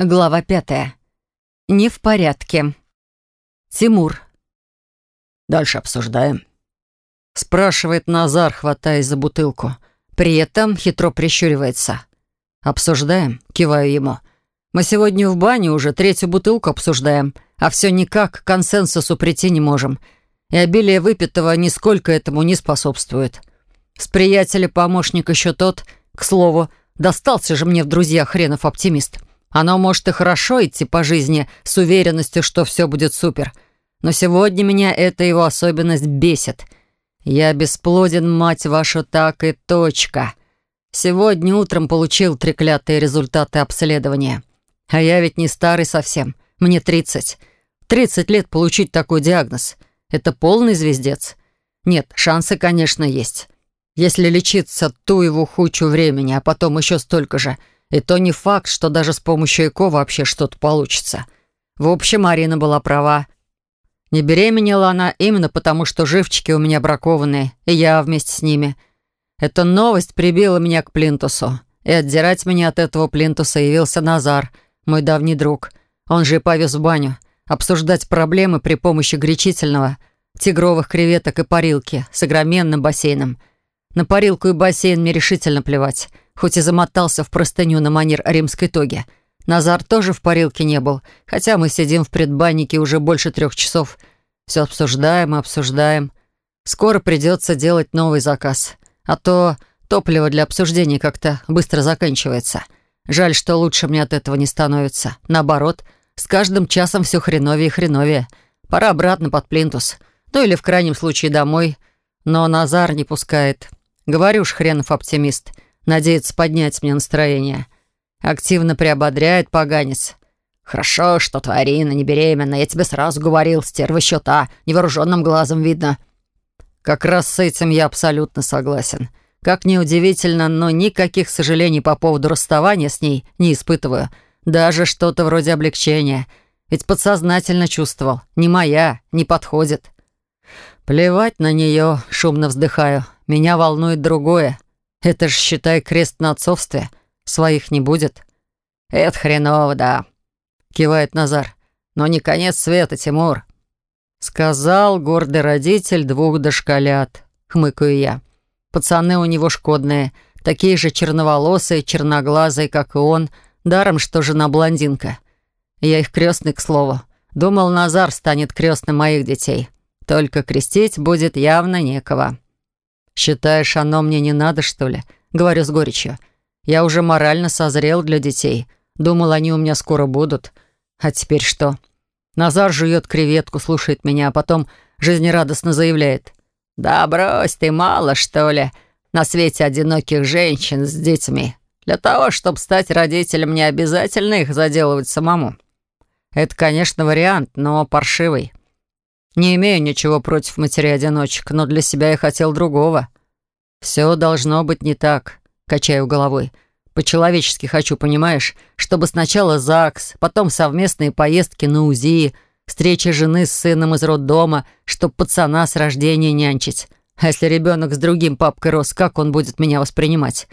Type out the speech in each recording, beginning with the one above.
Глава пятая. Не в порядке. Тимур. «Дальше обсуждаем», — спрашивает Назар, хватаясь за бутылку. При этом хитро прищуривается. «Обсуждаем?» — киваю ему. «Мы сегодня в бане уже третью бутылку обсуждаем, а все никак к консенсусу прийти не можем. И обилие выпитого нисколько этому не способствует. С приятеля помощник еще тот, к слову, достался же мне в друзья хренов оптимист». Оно может и хорошо идти по жизни с уверенностью, что все будет супер. Но сегодня меня эта его особенность бесит. Я бесплоден, мать вашу, так и точка. Сегодня утром получил треклятые результаты обследования. А я ведь не старый совсем. Мне 30. 30 лет получить такой диагноз. Это полный звездец. Нет, шансы, конечно, есть. Если лечиться ту его хучу времени, а потом еще столько же — и то не факт, что даже с помощью ЭКО вообще что-то получится. В общем, Арина была права. Не беременела она именно потому, что живчики у меня бракованные, и я вместе с ними. Эта новость прибила меня к плинтусу. И отдирать меня от этого плинтуса явился Назар, мой давний друг. Он же и повез в баню. Обсуждать проблемы при помощи гречительного, тигровых креветок и парилки с огроменным бассейном. На парилку и бассейн мне решительно плевать хоть и замотался в простыню на манер римской тоги. Назар тоже в парилке не был, хотя мы сидим в предбаннике уже больше трех часов. Все обсуждаем и обсуждаем. Скоро придется делать новый заказ. А то топливо для обсуждений как-то быстро заканчивается. Жаль, что лучше мне от этого не становится. Наоборот, с каждым часом все хреновее и хреновее. Пора обратно под плинтус. Ну или в крайнем случае домой. Но Назар не пускает. Говорю ж, хренов оптимист — Надеется поднять мне настроение. Активно приободряет поганец. «Хорошо, что твоя Арина не беременна. Я тебе сразу говорил, стерва счета. Невооруженным глазом видно». Как раз с этим я абсолютно согласен. Как ни удивительно, но никаких сожалений по поводу расставания с ней не испытываю. Даже что-то вроде облегчения. Ведь подсознательно чувствовал. Не моя, не подходит. Плевать на нее, шумно вздыхаю. Меня волнует другое. Это ж, считай, крест на отцовстве. Своих не будет. Это хреново, да, кивает Назар. Но не конец света, Тимур. Сказал гордый родитель двух дошколят, хмыкаю я. Пацаны у него шкодные, такие же черноволосые, черноглазые, как и он, даром, что жена блондинка. Я их крестный, к слову. Думал, Назар станет крестным моих детей. Только крестить будет явно некого. «Считаешь, оно мне не надо, что ли?» Говорю с горечью. «Я уже морально созрел для детей. Думал, они у меня скоро будут. А теперь что?» Назар жует креветку, слушает меня, а потом жизнерадостно заявляет. «Да брось ты, мало, что ли, на свете одиноких женщин с детьми. Для того, чтобы стать родителем, не обязательно их заделывать самому. Это, конечно, вариант, но паршивый. Не имею ничего против матери-одиночек, но для себя я хотел другого. Все должно быть не так, качаю головой. По-человечески хочу, понимаешь? Чтобы сначала ЗАГС, потом совместные поездки на УЗИ, встреча жены с сыном из роддома, чтоб пацана с рождения нянчить. А если ребенок с другим папкой рос, как он будет меня воспринимать?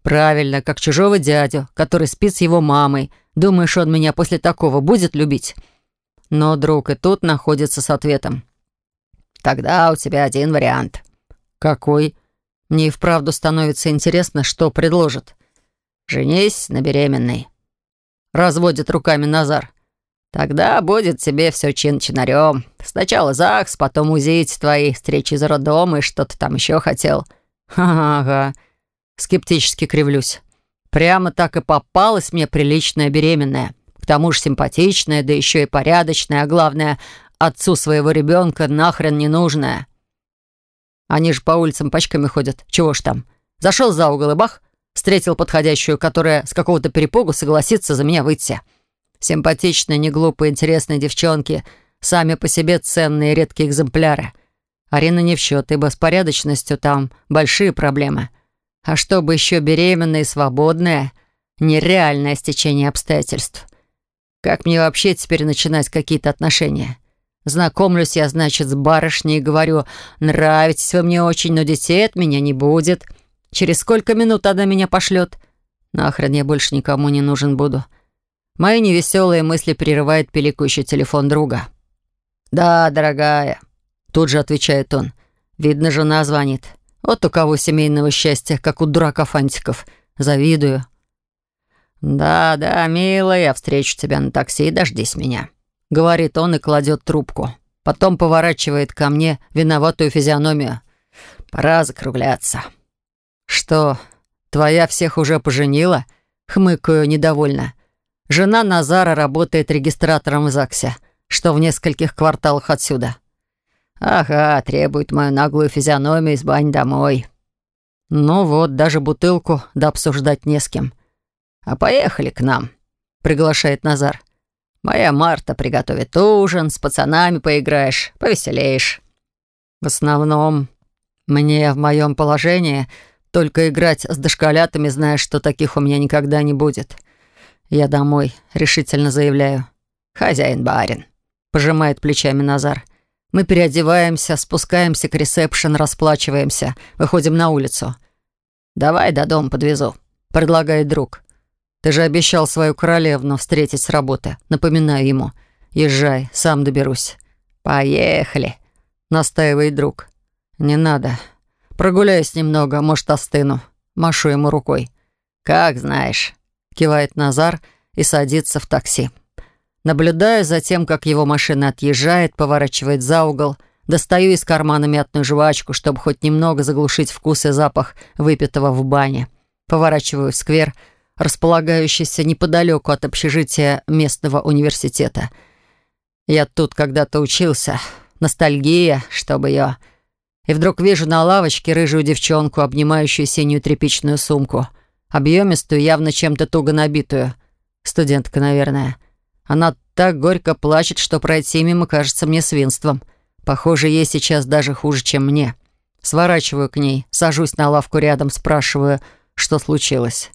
Правильно, как чужого дядю, который спит с его мамой. Думаешь, он меня после такого будет любить? Но друг и тут находится с ответом. «Тогда у тебя один вариант». «Какой?» Мне и вправду становится интересно, что предложит. «Женись на беременной». Разводит руками Назар. «Тогда будет тебе все чин-чинарем. Сначала ЗАГС, потом узить твои встречи за роддом и что-то там еще хотел». «Ага, скептически кривлюсь. Прямо так и попалась мне приличная беременная. К тому же симпатичная, да еще и порядочная, а главное, отцу своего ребенка нахрен не нужная. Они же по улицам пачками ходят. Чего ж там? Зашел за угол и бах, встретил подходящую, которая с какого-то перепугу согласится за меня выйти. Симпатичные, неглупые, интересные девчонки, сами по себе ценные редкие экземпляры. Арина не в счет, ибо с порядочностью там большие проблемы. А чтобы еще беременная и свободная — нереальное стечение обстоятельств. Как мне вообще теперь начинать какие-то отношения? Знакомлюсь я, значит, с барышней и говорю, нравитесь вы мне очень, но детей от меня не будет. Через сколько минут она меня пошлет? Нахрен я больше никому не нужен буду. Мои невеселые мысли прерывает пиликающий телефон друга. «Да, дорогая», — тут же отвечает он. «Видно, жена звонит. Вот у кого семейного счастья, как у дурака Фантиков. Завидую». «Да, да, милая, я встречу тебя на такси, дождись меня», — говорит он и кладет трубку. Потом поворачивает ко мне виноватую физиономию. «Пора закругляться». «Что, твоя всех уже поженила?» — хмыкаю недовольно. «Жена Назара работает регистратором в ЗАГСе, что в нескольких кварталах отсюда». «Ага, требует мою наглую физиономию из бань домой». «Ну вот, даже бутылку да обсуждать не с кем». «А поехали к нам», — приглашает Назар. «Моя Марта приготовит ужин, с пацанами поиграешь, повеселеешь». «В основном, мне в моем положении только играть с дошколятами, зная, что таких у меня никогда не будет. Я домой, решительно заявляю. «Хозяин-барин», — пожимает плечами Назар. Мы переодеваемся, спускаемся к ресепшн, расплачиваемся, выходим на улицу. «Давай до дома подвезу», — предлагает друг. Ты же обещал свою королевну встретить с работы. Напоминаю ему. Езжай, сам доберусь. Поехали, настаивает друг. Не надо. Прогуляюсь немного, может, остыну. Машу ему рукой. Как знаешь, кивает Назар и садится в такси. Наблюдаю за тем, как его машина отъезжает, поворачивает за угол, достаю из кармана мятную жвачку, чтобы хоть немного заглушить вкус и запах выпитого в бане. Поворачиваю в сквер — располагающийся неподалеку от общежития местного университета. Я тут когда-то учился. Ностальгия, чтобы я... И вдруг вижу на лавочке рыжую девчонку, обнимающую синюю тряпичную сумку. Объемистую, явно чем-то туго набитую. Студентка, наверное. Она так горько плачет, что пройти мимо кажется мне свинством. Похоже, ей сейчас даже хуже, чем мне. Сворачиваю к ней, сажусь на лавку рядом, спрашиваю, что случилось.